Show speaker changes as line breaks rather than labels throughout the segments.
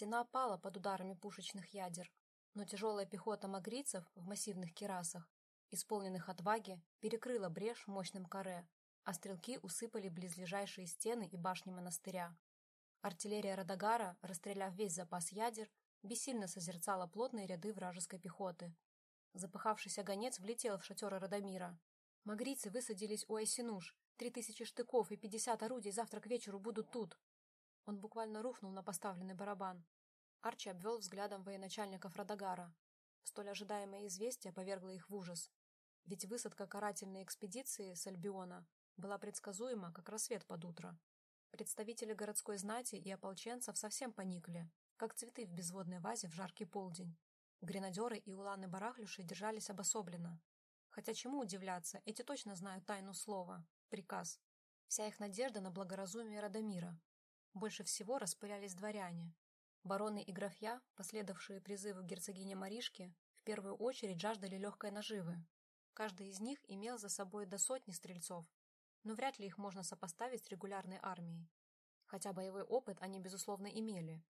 Стена пала под ударами пушечных ядер, но тяжелая пехота магрицев в массивных кирасах, исполненных отваги, перекрыла брешь мощным каре, а стрелки усыпали близлежащие стены и башни монастыря. Артиллерия Радагара, расстреляв весь запас ядер, бессильно созерцала плотные ряды вражеской пехоты. Запыхавшийся гонец влетел в шатер Радомира. Магрицы высадились у Айсинуш. Три тысячи штыков и пятьдесят орудий завтра к вечеру будут тут. Он буквально рухнул на поставленный барабан. Арчи обвел взглядом военачальников Радагара. Столь ожидаемое известие повергло их в ужас. Ведь высадка карательной экспедиции с Альбиона была предсказуема, как рассвет под утро. Представители городской знати и ополченцев совсем поникли, как цветы в безводной вазе в жаркий полдень. Гренадеры и уланы-барахлюши держались обособленно. Хотя чему удивляться, эти точно знают тайну слова, приказ. Вся их надежда на благоразумие Радомира. Больше всего распылялись дворяне. Бароны и графья, последовавшие призыву герцогини Маришки, в первую очередь жаждали легкой наживы. Каждый из них имел за собой до сотни стрельцов, но вряд ли их можно сопоставить с регулярной армией. Хотя боевой опыт они, безусловно, имели,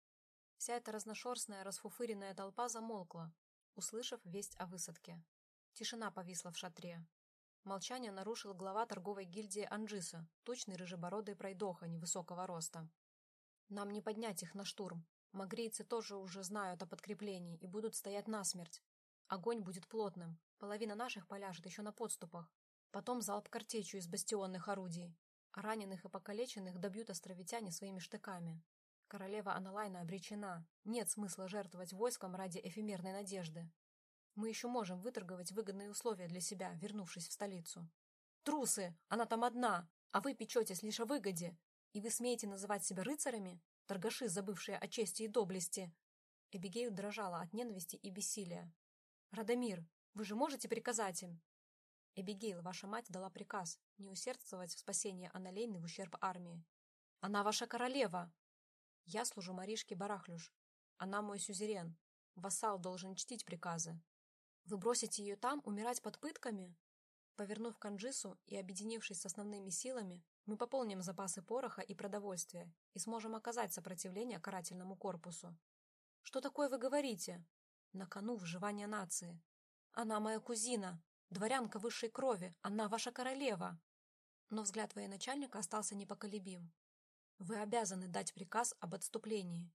Вся эта разношерстная, расфуфыренная толпа замолкла, услышав весть о высадке. Тишина повисла в шатре. Молчание нарушил глава торговой гильдии Анджиса, тучный рыжебородый пройдоха невысокого роста. «Нам не поднять их на штурм. Магрийцы тоже уже знают о подкреплении и будут стоять насмерть. Огонь будет плотным, половина наших поляжет еще на подступах. Потом залп картечью из бастионных орудий, а раненых и покалеченных добьют островитяне своими штыками. Королева Аналайна обречена. Нет смысла жертвовать войском ради эфемерной надежды. Мы еще можем выторговать выгодные условия для себя, вернувшись в столицу. Трусы! Она там одна! А вы печетесь лишь о выгоде! И вы смеете называть себя рыцарями? Торгаши, забывшие о чести и доблести!» Эбигейл дрожала от ненависти и бессилия. «Радомир, вы же можете приказать им?» «Эбигейл, ваша мать дала приказ не усердствовать в спасении Аналейны в ущерб армии. Она ваша королева!» Я служу Маришке Барахлюш. Она мой сюзерен. Вассал должен чтить приказы. Вы бросите ее там, умирать под пытками? Повернув к Анджису и объединившись с основными силами, мы пополним запасы пороха и продовольствия и сможем оказать сопротивление карательному корпусу. Что такое вы говорите? На кону выживание нации. Она моя кузина, дворянка высшей крови, она ваша королева. Но взгляд военачальника остался непоколебим. Вы обязаны дать приказ об отступлении.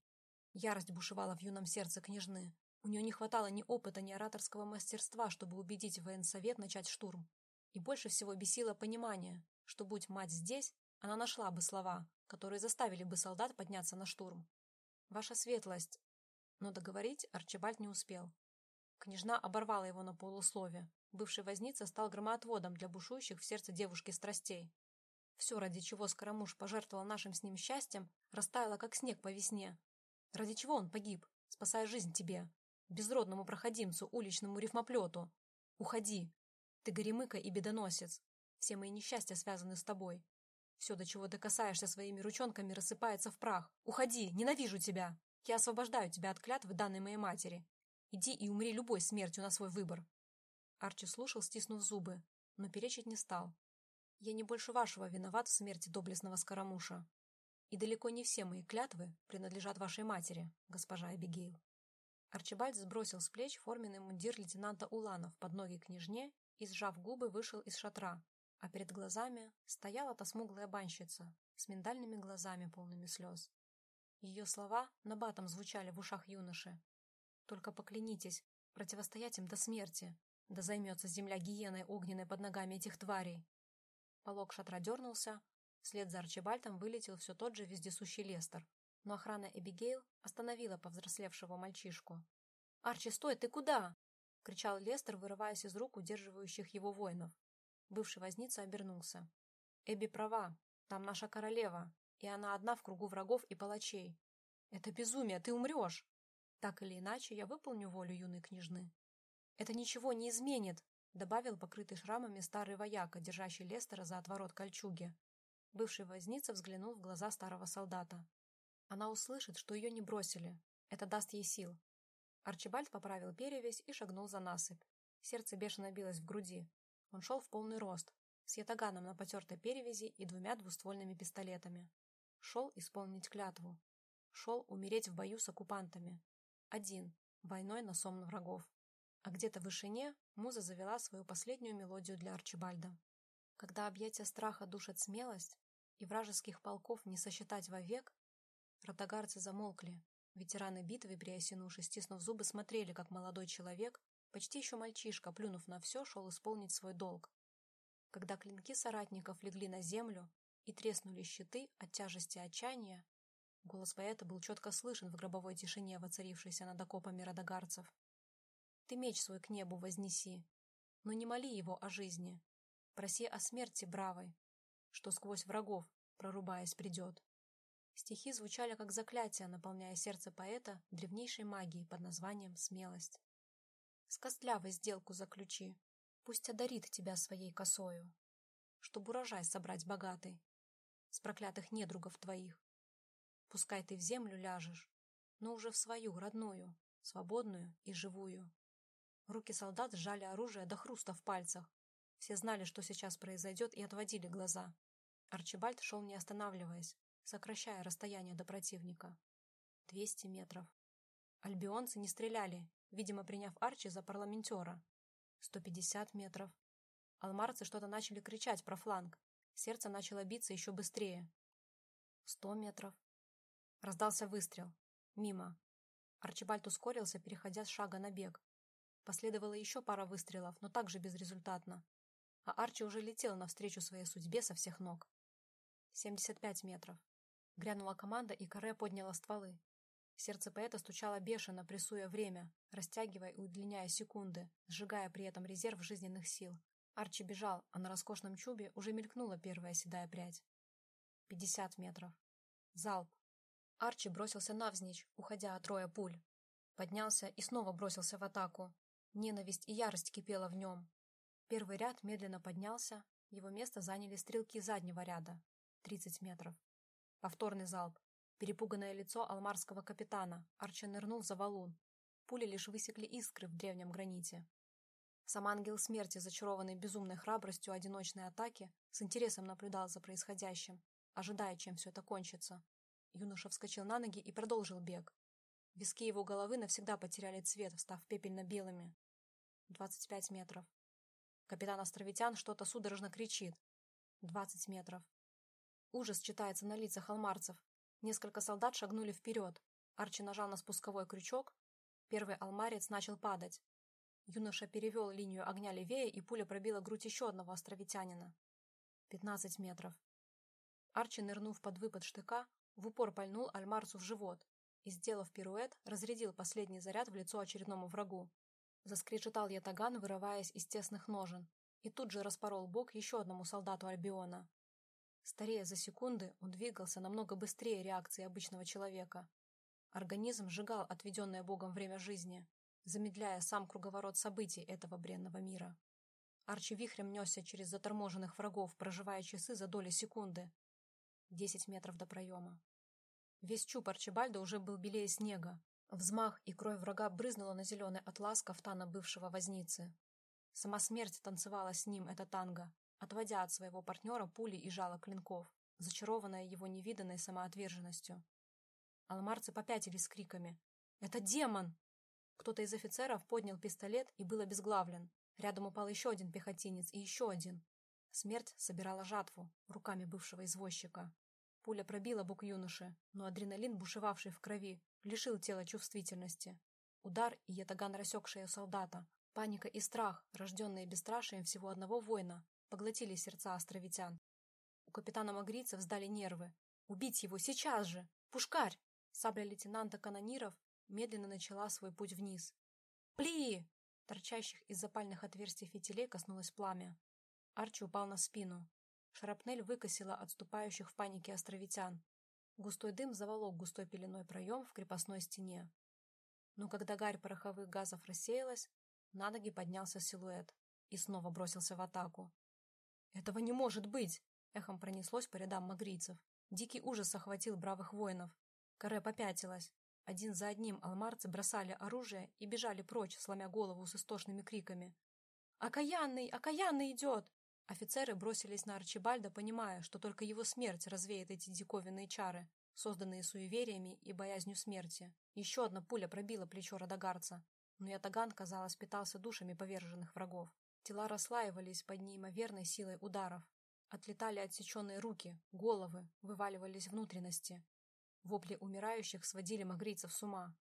Ярость бушевала в юном сердце княжны. У нее не хватало ни опыта, ни ораторского мастерства, чтобы убедить военсовет начать штурм. И больше всего бесило понимание, что, будь мать здесь, она нашла бы слова, которые заставили бы солдат подняться на штурм. «Ваша светлость!» Но договорить Арчибальд не успел. Княжна оборвала его на полуслове. Бывший возница стал громоотводом для бушующих в сердце девушки страстей. Все, ради чего Скоромуш пожертвовал нашим с ним счастьем, растаяло, как снег по весне. Ради чего он погиб, спасая жизнь тебе, безродному проходимцу, уличному рифмоплету? Уходи. Ты горемыка и бедоносец. Все мои несчастья связаны с тобой. Все, до чего ты касаешься своими ручонками, рассыпается в прах. Уходи, ненавижу тебя. Я освобождаю тебя от клятвы, данной моей матери. Иди и умри любой смертью на свой выбор. Арчи слушал, стиснув зубы, но перечить не стал. Я не больше вашего виноват в смерти доблестного Скоромуша. И далеко не все мои клятвы принадлежат вашей матери, госпожа Эбигейл. Арчибальд сбросил с плеч форменный мундир лейтенанта Уланов под ноги княжне и, сжав губы, вышел из шатра, а перед глазами стояла та смуглая банщица с миндальными глазами, полными слез. Ее слова набатом звучали в ушах юноши. «Только поклянитесь, противостоять им до смерти, да займется земля гиеной огненной под ногами этих тварей, Полок шатра дернулся, вслед за Арчибальтом вылетел все тот же вездесущий Лестер, но охрана Эбигейл остановила повзрослевшего мальчишку. «Арчи, стой, ты куда?» — кричал Лестер, вырываясь из рук удерживающих его воинов. Бывший возница обернулся. «Эбби права, там наша королева, и она одна в кругу врагов и палачей. Это безумие, ты умрешь!» Так или иначе, я выполню волю юной княжны. «Это ничего не изменит!» добавил покрытый шрамами старый вояка, держащий Лестера за отворот кольчуги. Бывший возница взглянул в глаза старого солдата. Она услышит, что ее не бросили. Это даст ей сил. Арчибальд поправил перевязь и шагнул за насыпь. Сердце бешено билось в груди. Он шел в полный рост, с ятаганом на потертой перевязи и двумя двуствольными пистолетами. Шел исполнить клятву. шел умереть в бою с оккупантами. Один, войной на сом врагов. А где-то в вышине муза завела свою последнюю мелодию для Арчибальда. Когда объятия страха душат смелость, и вражеских полков не сосчитать вовек, ротогарцы замолкли, ветераны битвы, приосинувши, стиснув зубы, смотрели, как молодой человек, почти еще мальчишка, плюнув на все, шел исполнить свой долг. Когда клинки соратников легли на землю и треснули щиты от тяжести отчаяния, голос поэта был четко слышен в гробовой тишине, воцарившейся над окопами родогарцев. «Ты меч свой к небу вознеси, но не моли его о жизни, проси о смерти бравой, что сквозь врагов, прорубаясь, придет». Стихи звучали как заклятие, наполняя сердце поэта древнейшей магией под названием «Смелость». «С костлявой сделку заключи, Пусть одарит тебя своей косою, Чтоб урожай собрать богатый С проклятых недругов твоих. Пускай ты в землю ляжешь, Но уже в свою, родную, Свободную и живую. Руки солдат сжали оружие до хруста в пальцах. Все знали, что сейчас произойдет, и отводили глаза. Арчибальд шел не останавливаясь, сокращая расстояние до противника. Двести метров. Альбионцы не стреляли, видимо, приняв Арчи за парламентера, 150 метров. Алмарцы что-то начали кричать про фланг. Сердце начало биться еще быстрее. 100 метров. Раздался выстрел. Мимо. Арчибальд ускорился, переходя с шага на бег. Последовало еще пара выстрелов, но также безрезультатно. А Арчи уже летел навстречу своей судьбе со всех ног. 75 метров. Грянула команда, и Каре подняла стволы. Сердце поэта стучало бешено, прессуя время, растягивая и удлиняя секунды, сжигая при этом резерв жизненных сил. Арчи бежал, а на роскошном чубе уже мелькнула первая седая прядь. Пятьдесят метров. Залп. Арчи бросился навзничь, уходя от роя пуль. Поднялся и снова бросился в атаку. Ненависть и ярость кипела в нем. Первый ряд медленно поднялся, его место заняли стрелки заднего ряда. Тридцать метров. Повторный залп. Перепуганное лицо алмарского капитана. Арчи нырнул за валун. Пули лишь высекли искры в древнем граните. Сам ангел смерти, зачарованный безумной храбростью одиночной атаки, с интересом наблюдал за происходящим, ожидая, чем все это кончится. Юноша вскочил на ноги и продолжил бег. Виски его головы навсегда потеряли цвет, став пепельно-белыми. Двадцать пять метров. Капитан Островитян что-то судорожно кричит. Двадцать метров. Ужас читается на лицах алмарцев, Несколько солдат шагнули вперед. Арчи нажал на спусковой крючок. Первый алмарец начал падать. Юноша перевел линию огня левее, и пуля пробила грудь еще одного островитянина. Пятнадцать метров. Арчи, нырнув под выпад штыка, в упор пальнул Альмарцу в живот и, сделав пируэт, разрядил последний заряд в лицо очередному врагу. Заскрежетал ятаган, вырываясь из тесных ножен, и тут же распорол бок еще одному солдату Альбиона. Старея за секунды, он двигался намного быстрее реакции обычного человека. Организм сжигал отведенное Богом время жизни, замедляя сам круговорот событий этого бренного мира. Арчи вихрем несся через заторможенных врагов, проживая часы за доли секунды. Десять метров до проема. Весь чуб Арчибальда уже был белее снега. Взмах и кровь врага брызнула на зеленый атлас кафтана бывшего возницы. Сама смерть танцевала с ним это танго, отводя от своего партнера пули и жало клинков, зачарованная его невиданной самоотверженностью. Алмарцы попятились с криками «Это демон!». Кто-то из офицеров поднял пистолет и был обезглавлен. Рядом упал еще один пехотинец и еще один. Смерть собирала жатву руками бывшего извозчика. Пуля пробила бок юноши, но адреналин, бушевавший в крови, лишил тела чувствительности. Удар и ятаган рассекшая солдата. Паника и страх, рожденные бесстрашием всего одного воина, поглотили сердца островитян. У капитана Магрицев сдали нервы. «Убить его сейчас же! Пушкарь!» Сабля лейтенанта Канониров медленно начала свой путь вниз. «Пли!» Торчащих из запальных отверстий фитилей коснулось пламя. Арчи упал на спину. Шрапнель выкосила отступающих в панике островитян. Густой дым заволок густой пеленой проем в крепостной стене. Но когда гарь пороховых газов рассеялась, на ноги поднялся силуэт и снова бросился в атаку. «Этого не может быть!» — эхом пронеслось по рядам магрийцев. Дикий ужас охватил бравых воинов. Каре попятилась. Один за одним алмарцы бросали оружие и бежали прочь, сломя голову с истошными криками. «Окаянный! Окаянный идет!» Офицеры бросились на Арчибальда, понимая, что только его смерть развеет эти диковинные чары, созданные суевериями и боязнью смерти. Еще одна пуля пробила плечо Радагарца, но ятаган, казалось, питался душами поверженных врагов. Тела расслаивались под неимоверной силой ударов. Отлетали отсеченные руки, головы, вываливались внутренности. Вопли умирающих сводили магрийцев с ума.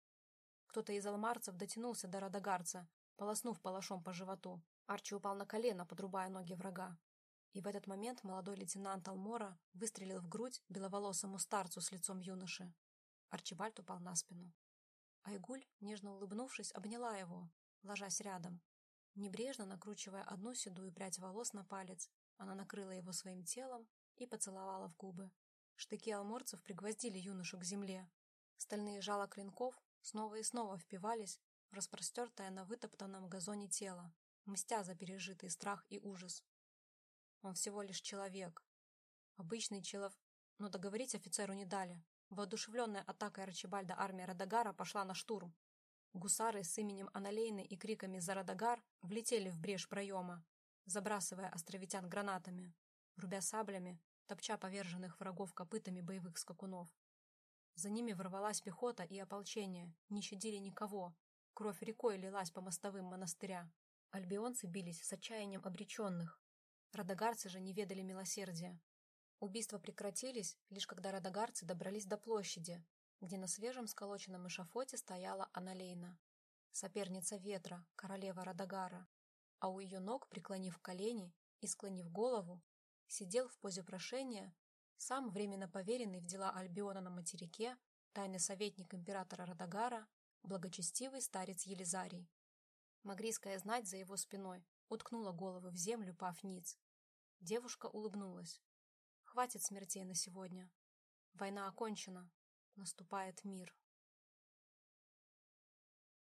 Кто-то из алмарцев дотянулся до Радагарца, полоснув палашом по животу. Арчи упал на колено, подрубая ноги врага. И в этот момент молодой лейтенант Алмора выстрелил в грудь беловолосому старцу с лицом юноши. Арчибальд упал на спину. Айгуль, нежно улыбнувшись, обняла его, ложась рядом. Небрежно накручивая одну седую прядь волос на палец, она накрыла его своим телом и поцеловала в губы. Штыки алморцев пригвоздили юношу к земле. Стальные жала клинков снова и снова впивались в распростертое на вытоптанном газоне тело, мстя за пережитый страх и ужас. Он всего лишь человек. Обычный челов... Но договорить офицеру не дали. Воодушевленная атакой Арчибальда армия Радагара пошла на штурм. Гусары с именем Аналейны и криками «За Радагар!» влетели в брешь проема, забрасывая островитян гранатами, рубя саблями, топча поверженных врагов копытами боевых скакунов. За ними ворвалась пехота и ополчение, не щадили никого. Кровь рекой лилась по мостовым монастыря. Альбионцы бились с отчаянием обреченных. Радагарцы же не ведали милосердия. Убийства прекратились, лишь когда радагарцы добрались до площади, где на свежем сколоченном эшафоте стояла Аналейна, соперница ветра, королева Радагара, а у ее ног, преклонив колени и склонив голову, сидел в позе прошения сам временно поверенный в дела Альбиона на материке, тайный советник императора Радагара, благочестивый старец Елизарий. Магрийская знать за его спиной уткнула голову в землю, пав ниц. Девушка улыбнулась. Хватит смертей на сегодня. Война окончена. Наступает мир.